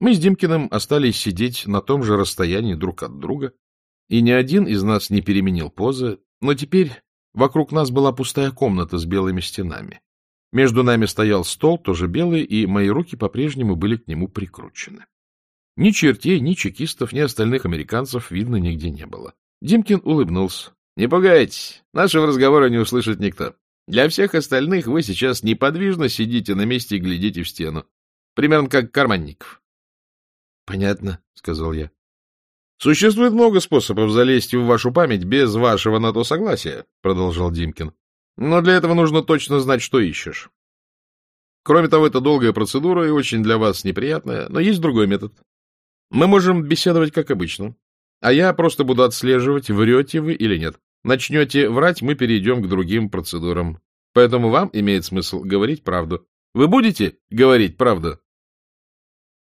Мы с Димкиным остались сидеть на том же расстоянии друг от друга, и ни один из нас не переменил позы, но теперь вокруг нас была пустая комната с белыми стенами. Между нами стоял стол, тоже белый, и мои руки по-прежнему были к нему прикручены. Ни чертей, ни чекистов, ни остальных американцев видно нигде не было. Димкин улыбнулся. — Не пугайтесь, нашего разговора не услышит никто. Для всех остальных вы сейчас неподвижно сидите на месте и глядите в стену. Примерно как карманников. — Понятно, — сказал я. — Существует много способов залезть в вашу память без вашего на то согласия, — продолжал Димкин. — Но для этого нужно точно знать, что ищешь. Кроме того, это долгая процедура и очень для вас неприятная, но есть другой метод. Мы можем беседовать как обычно, а я просто буду отслеживать, врете вы или нет. Начнете врать, мы перейдем к другим процедурам. Поэтому вам имеет смысл говорить правду. Вы будете говорить правду?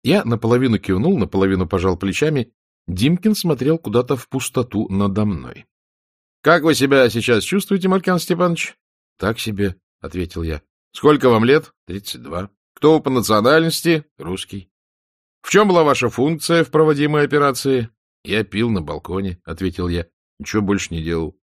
Я наполовину кивнул, наполовину пожал плечами. Димкин смотрел куда-то в пустоту надо мной. — Как вы себя сейчас чувствуете, Маркян Степанович? — Так себе, — ответил я. — Сколько вам лет? — Тридцать два. — Кто вы по национальности? — Русский. — В чем была ваша функция в проводимой операции? — Я пил на балконе, — ответил я. Ничего больше не делал.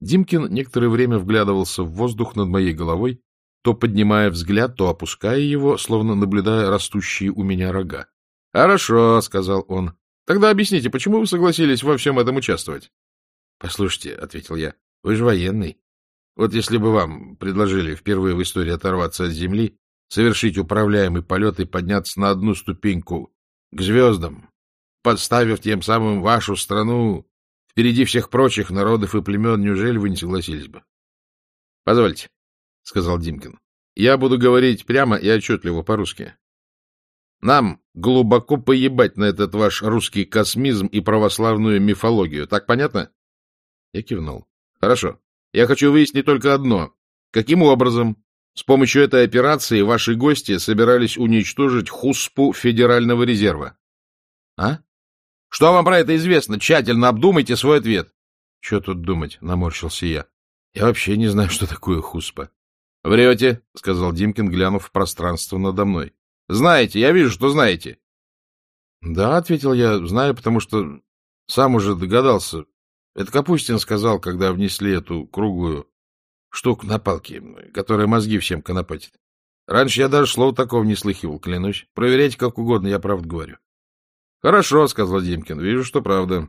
Димкин некоторое время вглядывался в воздух над моей головой, то поднимая взгляд, то опуская его, словно наблюдая растущие у меня рога. — Хорошо, — сказал он. — Тогда объясните, почему вы согласились во всем этом участвовать? — Послушайте, — ответил я, — вы же военный. Вот если бы вам предложили впервые в истории оторваться от земли, совершить управляемый полет и подняться на одну ступеньку к звездам, подставив тем самым вашу страну впереди всех прочих народов и племен, неужели вы не согласились бы? — Позвольте, — сказал Димкин. — Я буду говорить прямо и отчетливо по-русски. Нам глубоко поебать на этот ваш русский космизм и православную мифологию. Так понятно? Я кивнул. — Хорошо. Я хочу выяснить только одно. Каким образом с помощью этой операции ваши гости собирались уничтожить хуспу Федерального резерва? — А? Что вам про это известно? Тщательно обдумайте свой ответ. — Что тут думать? — наморщился я. — Я вообще не знаю, что такое хуспа. — Врете, — сказал Димкин, глянув в пространство надо мной. — Знаете, я вижу, что знаете. — Да, — ответил я, — знаю, потому что сам уже догадался. Это Капустин сказал, когда внесли эту круглую штуку на палке, которая мозги всем конопатит. Раньше я даже слова такого не слыхивал, клянусь. Проверяйте как угодно, я правду говорю. Хорошо, — сказал Димкин, — вижу, что правда.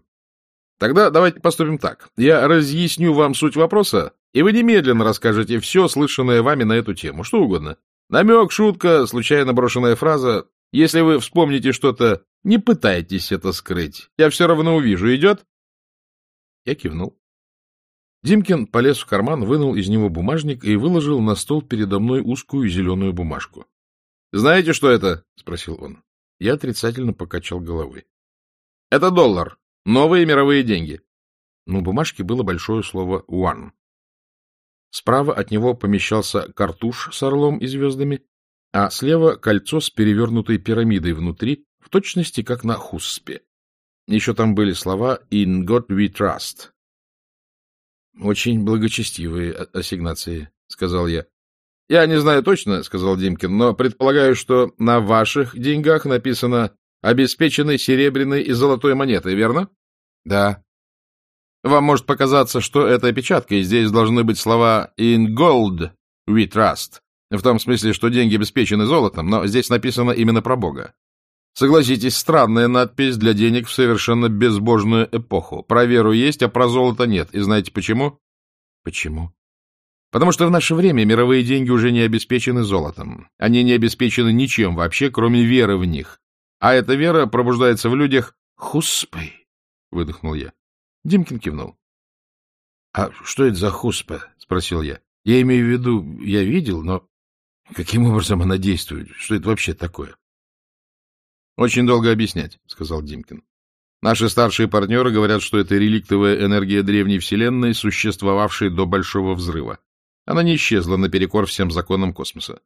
Тогда давайте поступим так. Я разъясню вам суть вопроса, и вы немедленно расскажете все, слышанное вами на эту тему, что угодно. Намек, шутка, случайно брошенная фраза. Если вы вспомните что-то, не пытайтесь это скрыть. Я все равно увижу. Идет? Я кивнул. Димкин полез в карман, вынул из него бумажник и выложил на стол передо мной узкую зеленую бумажку. — Знаете, что это? — спросил он. Я отрицательно покачал головой. — Это доллар. Новые мировые деньги. На бумажке было большое слово «one». Справа от него помещался картуш с орлом и звездами, а слева кольцо с перевернутой пирамидой внутри, в точности как на хуспе. Еще там были слова «In God we trust». — Очень благочестивые ассигнации, — сказал я. — Я не знаю точно, — сказал Димкин, — но предполагаю, что на ваших деньгах написано «обеспеченной серебряной и золотой монетой», верно? — Да. — Вам может показаться, что это опечатка, и здесь должны быть слова «in gold we trust», в том смысле, что деньги обеспечены золотом, но здесь написано именно про Бога. Согласитесь, странная надпись для денег в совершенно безбожную эпоху. Про веру есть, а про золото нет. И знаете почему? — Почему? Потому что в наше время мировые деньги уже не обеспечены золотом. Они не обеспечены ничем вообще, кроме веры в них. А эта вера пробуждается в людях хуспой, — выдохнул я. Димкин кивнул. — А что это за хуспа? — спросил я. — Я имею в виду, я видел, но каким образом она действует? Что это вообще такое? — Очень долго объяснять, — сказал Димкин. Наши старшие партнеры говорят, что это реликтовая энергия древней вселенной, существовавшей до Большого взрыва. Она не исчезла наперекор всем законам космоса.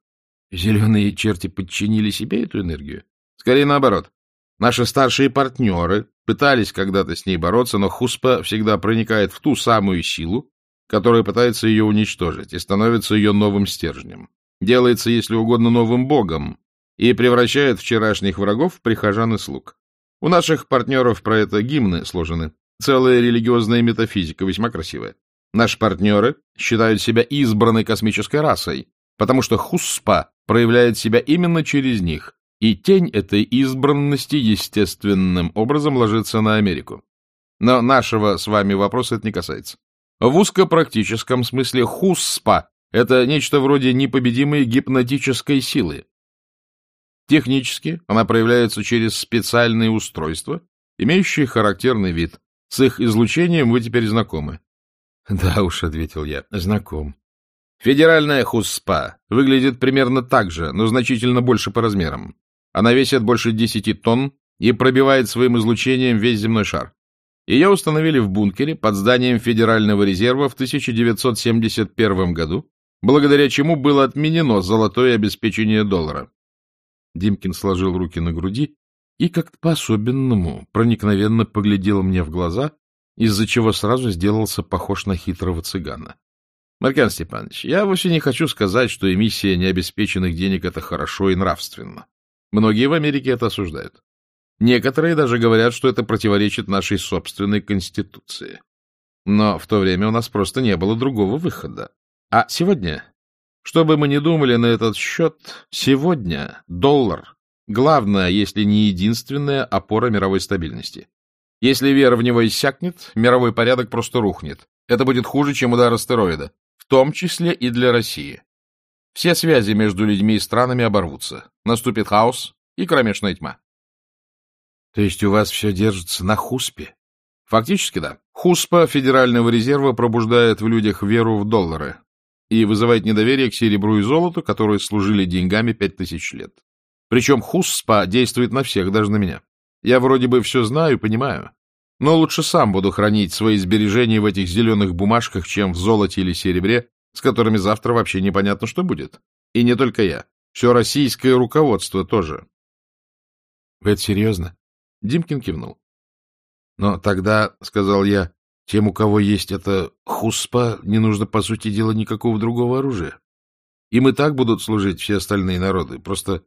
Зеленые черти подчинили себе эту энергию? Скорее наоборот. Наши старшие партнеры пытались когда-то с ней бороться, но Хуспа всегда проникает в ту самую силу, которая пытается ее уничтожить, и становится ее новым стержнем. Делается, если угодно, новым богом, и превращает вчерашних врагов в прихожан и слуг. У наших партнеров про это гимны сложены. Целая религиозная метафизика, весьма красивая. Наши партнеры считают себя избранной космической расой, потому что хуспа проявляет себя именно через них, и тень этой избранности естественным образом ложится на Америку. Но нашего с вами вопроса это не касается. В узкопрактическом смысле хуспа — это нечто вроде непобедимой гипнотической силы. Технически она проявляется через специальные устройства, имеющие характерный вид. С их излучением вы теперь знакомы. — Да уж, — ответил я, — знаком. Федеральная хуспа выглядит примерно так же, но значительно больше по размерам. Она весит больше 10 тонн и пробивает своим излучением весь земной шар. Ее установили в бункере под зданием Федерального резерва в 1971 году, благодаря чему было отменено золотое обеспечение доллара. Димкин сложил руки на груди и как-то по-особенному проникновенно поглядел мне в глаза, из-за чего сразу сделался похож на хитрого цыгана. — Маркян Степанович, я вовсе не хочу сказать, что эмиссия необеспеченных денег — это хорошо и нравственно. Многие в Америке это осуждают. Некоторые даже говорят, что это противоречит нашей собственной конституции. Но в то время у нас просто не было другого выхода. А сегодня что бы мы ни думали на этот счет, сегодня доллар — главная, если не единственная опора мировой стабильности. Если вера в него иссякнет, мировой порядок просто рухнет. Это будет хуже, чем удар астероида, в том числе и для России. Все связи между людьми и странами оборвутся. Наступит хаос и кромешная тьма. — То есть у вас все держится на хуспе? — Фактически, да. Хуспа Федерального резерва пробуждает в людях веру в доллары, и вызывает недоверие к серебру и золоту, которые служили деньгами пять тысяч лет. Причем хуспа действует на всех, даже на меня. Я вроде бы все знаю и понимаю, но лучше сам буду хранить свои сбережения в этих зеленых бумажках, чем в золоте или серебре, с которыми завтра вообще непонятно, что будет. И не только я. Все российское руководство тоже. — Вы это серьезно? Димкин кивнул. — Но тогда, — сказал я, тем, у кого есть эта хуспа, не нужно, по сути дела, никакого другого оружия. Им и так будут служить все остальные народы, просто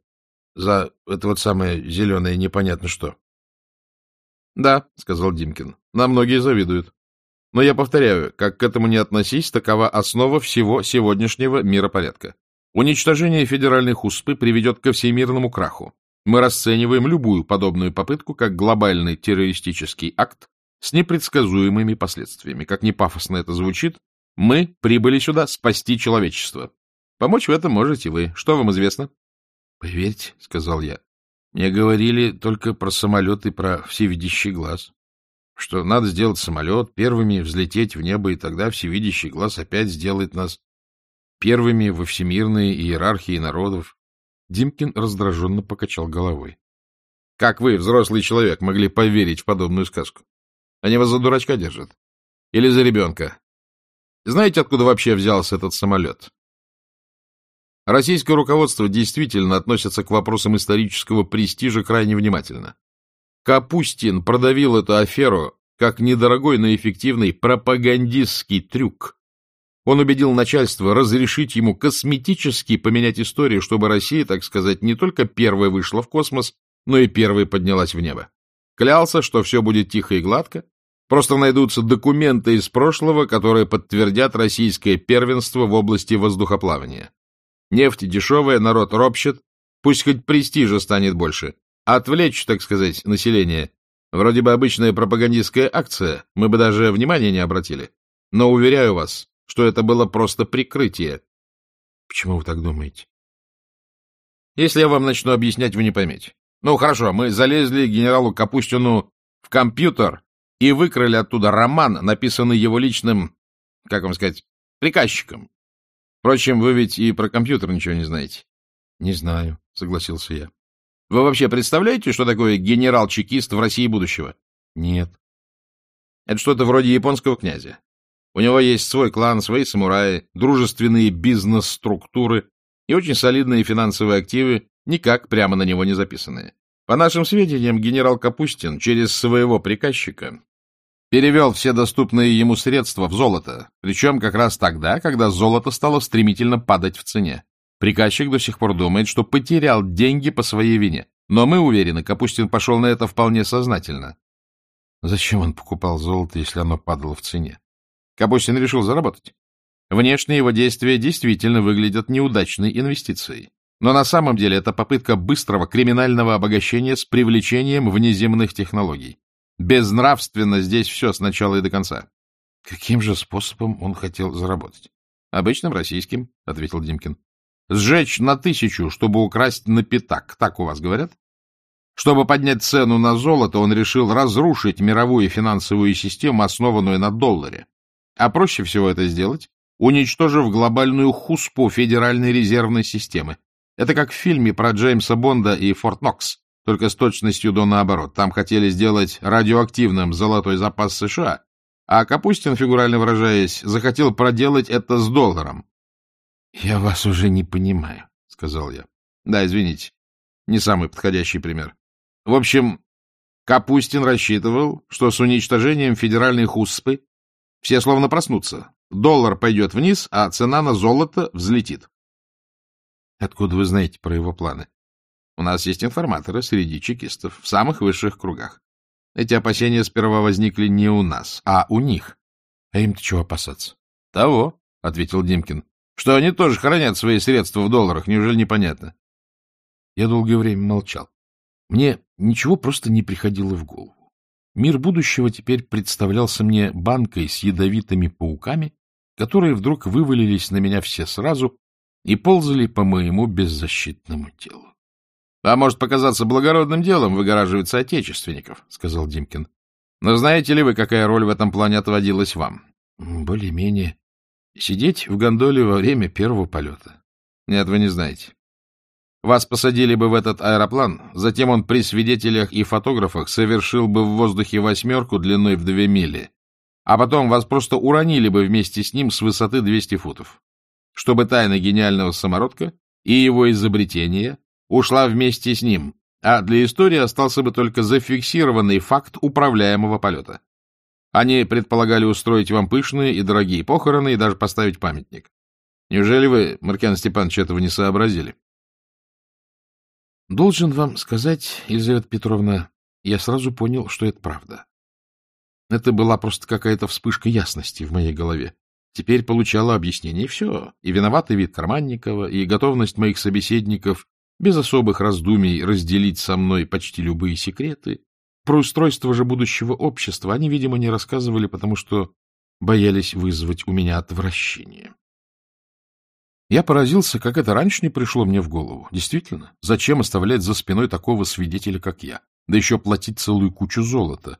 за это вот самое зеленое непонятно что. — Да, — сказал Димкин, — нам многие завидуют. Но я повторяю, как к этому не относись, такова основа всего сегодняшнего миропорядка. Уничтожение федеральной хуспы приведет ко всемирному краху. Мы расцениваем любую подобную попытку как глобальный террористический акт, с непредсказуемыми последствиями. Как ни пафосно это звучит, мы прибыли сюда спасти человечество. Помочь в этом можете вы. Что вам известно? — Поверьте, — сказал я, — мне говорили только про самолет и про всевидящий глаз. Что надо сделать самолет, первыми взлететь в небо, и тогда всевидящий глаз опять сделает нас первыми во всемирной иерархии народов. Димкин раздраженно покачал головой. — Как вы, взрослый человек, могли поверить в подобную сказку? Они вас за дурачка держат. Или за ребенка. Знаете, откуда вообще взялся этот самолет? Российское руководство действительно относится к вопросам исторического престижа крайне внимательно. Капустин продавил эту аферу как недорогой, но эффективный пропагандистский трюк. Он убедил начальство разрешить ему косметически поменять историю, чтобы Россия, так сказать, не только первая вышла в космос, но и первая поднялась в небо. Клялся, что все будет тихо и гладко, Просто найдутся документы из прошлого, которые подтвердят российское первенство в области воздухоплавания. Нефть дешевая, народ ропщет, пусть хоть престижа станет больше. Отвлечь, так сказать, население. Вроде бы обычная пропагандистская акция, мы бы даже внимания не обратили. Но уверяю вас, что это было просто прикрытие. Почему вы так думаете? Если я вам начну объяснять, вы не поймете. Ну, хорошо, мы залезли генералу Капустину в компьютер и выкрали оттуда роман, написанный его личным, как вам сказать, приказчиком. Впрочем, вы ведь и про компьютер ничего не знаете. — Не знаю, — согласился я. — Вы вообще представляете, что такое генерал-чекист в России будущего? — Нет. — Это что-то вроде японского князя. У него есть свой клан, свои самураи, дружественные бизнес-структуры и очень солидные финансовые активы, никак прямо на него не записанные. По нашим сведениям, генерал Капустин через своего приказчика перевел все доступные ему средства в золото, причем как раз тогда, когда золото стало стремительно падать в цене. Приказчик до сих пор думает, что потерял деньги по своей вине. Но мы уверены, Капустин пошел на это вполне сознательно. Зачем он покупал золото, если оно падало в цене? Капустин решил заработать. Внешние его действия действительно выглядят неудачной инвестицией. Но на самом деле это попытка быстрого криминального обогащения с привлечением внеземных технологий. Безнравственно здесь все с начала и до конца. Каким же способом он хотел заработать? Обычным российским, — ответил Димкин. Сжечь на тысячу, чтобы украсть на пятак, так у вас говорят? Чтобы поднять цену на золото, он решил разрушить мировую финансовую систему, основанную на долларе. А проще всего это сделать, уничтожив глобальную хуспу Федеральной резервной системы. Это как в фильме про Джеймса Бонда и Форт Нокс, только с точностью до наоборот. Там хотели сделать радиоактивным золотой запас США, а Капустин, фигурально выражаясь, захотел проделать это с долларом. — Я вас уже не понимаю, — сказал я. — Да, извините, не самый подходящий пример. В общем, Капустин рассчитывал, что с уничтожением федеральной хуспы все словно проснутся. Доллар пойдет вниз, а цена на золото взлетит. — Откуда вы знаете про его планы? — У нас есть информаторы среди чекистов, в самых высших кругах. Эти опасения сперва возникли не у нас, а у них. А им-то чего опасаться? — Того, — ответил Димкин, — что они тоже хранят свои средства в долларах, неужели непонятно? Я долгое время молчал. Мне ничего просто не приходило в голову. Мир будущего теперь представлялся мне банкой с ядовитыми пауками, которые вдруг вывалились на меня все сразу и ползали по моему беззащитному телу. — А может показаться благородным делом выгораживать соотечественников, — сказал Димкин. — Но знаете ли вы, какая роль в этом плане отводилась вам? — Более-менее. Сидеть в гондоле во время первого полета. — Нет, вы не знаете. Вас посадили бы в этот аэроплан, затем он при свидетелях и фотографах совершил бы в воздухе восьмерку длиной в две мили, а потом вас просто уронили бы вместе с ним с высоты 200 футов, чтобы тайна гениального самородка и его изобретения ушла вместе с ним, а для истории остался бы только зафиксированный факт управляемого полета. Они предполагали устроить вам пышные и дорогие похороны и даже поставить памятник. Неужели вы, Маркиан Степанович, этого не сообразили? Должен вам сказать, Елизавета Петровна, я сразу понял, что это правда. Это была просто какая-то вспышка ясности в моей голове. Теперь получала объяснение, все. И виноватый вид Карманникова, и готовность моих собеседников без особых раздумий разделить со мной почти любые секреты. Про устройство же будущего общества они, видимо, не рассказывали, потому что боялись вызвать у меня отвращение. Я поразился, как это раньше не пришло мне в голову. Действительно, зачем оставлять за спиной такого свидетеля, как я? Да еще платить целую кучу золота.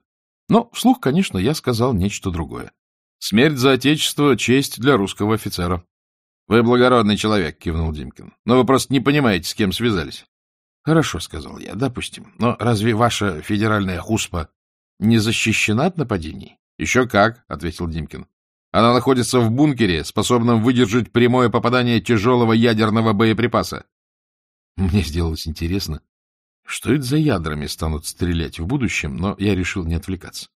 Но вслух, конечно, я сказал нечто другое. Смерть за отечество — честь для русского офицера. — Вы благородный человек, — кивнул Димкин. — Но вы просто не понимаете, с кем связались. — Хорошо, — сказал я, — допустим. Но разве ваша федеральная хуспа не защищена от нападений? — Еще как, — ответил Димкин. Она находится в бункере, способном выдержать прямое попадание тяжелого ядерного боеприпаса. Мне сделалось интересно, что это за ядрами станут стрелять в будущем, но я решил не отвлекаться.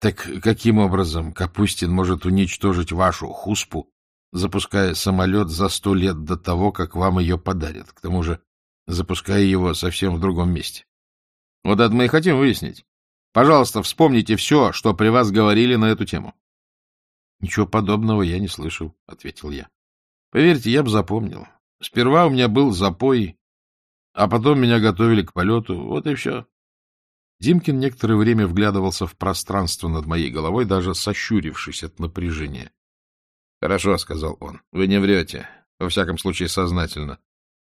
Так каким образом Капустин может уничтожить вашу хуспу запуская самолет за сто лет до того, как вам ее подарят, к тому же запуская его совсем в другом месте. Вот это мы и хотим выяснить. Пожалуйста, вспомните все, что при вас говорили на эту тему. — Ничего подобного я не слышал, — ответил я. — Поверьте, я бы запомнил. Сперва у меня был запой, а потом меня готовили к полету. Вот и все. Димкин некоторое время вглядывался в пространство над моей головой, даже сощурившись от напряжения. — Хорошо, — сказал он. — Вы не врете. Во всяком случае, сознательно.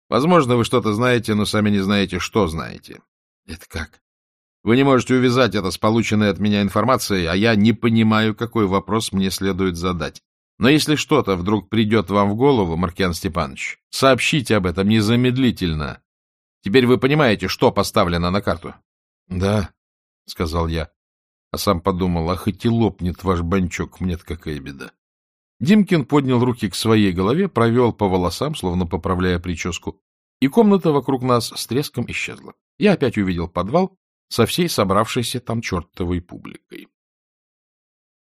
Возможно, вы что-то знаете, но сами не знаете, что знаете. — Это как? Вы не можете увязать это с полученной от меня информацией, а я не понимаю, какой вопрос мне следует задать. Но если что-то вдруг придет вам в голову, Маркиан Степанович, сообщите об этом незамедлительно. Теперь вы понимаете, что поставлено на карту? — Да, — сказал я, а сам подумал, ах, и лопнет ваш банчок, мне-то какая беда. Димкин поднял руки к своей голове, провел по волосам, словно поправляя прическу, и комната вокруг нас с треском исчезла. Я опять увидел подвал со всей собравшейся там чертовой публикой.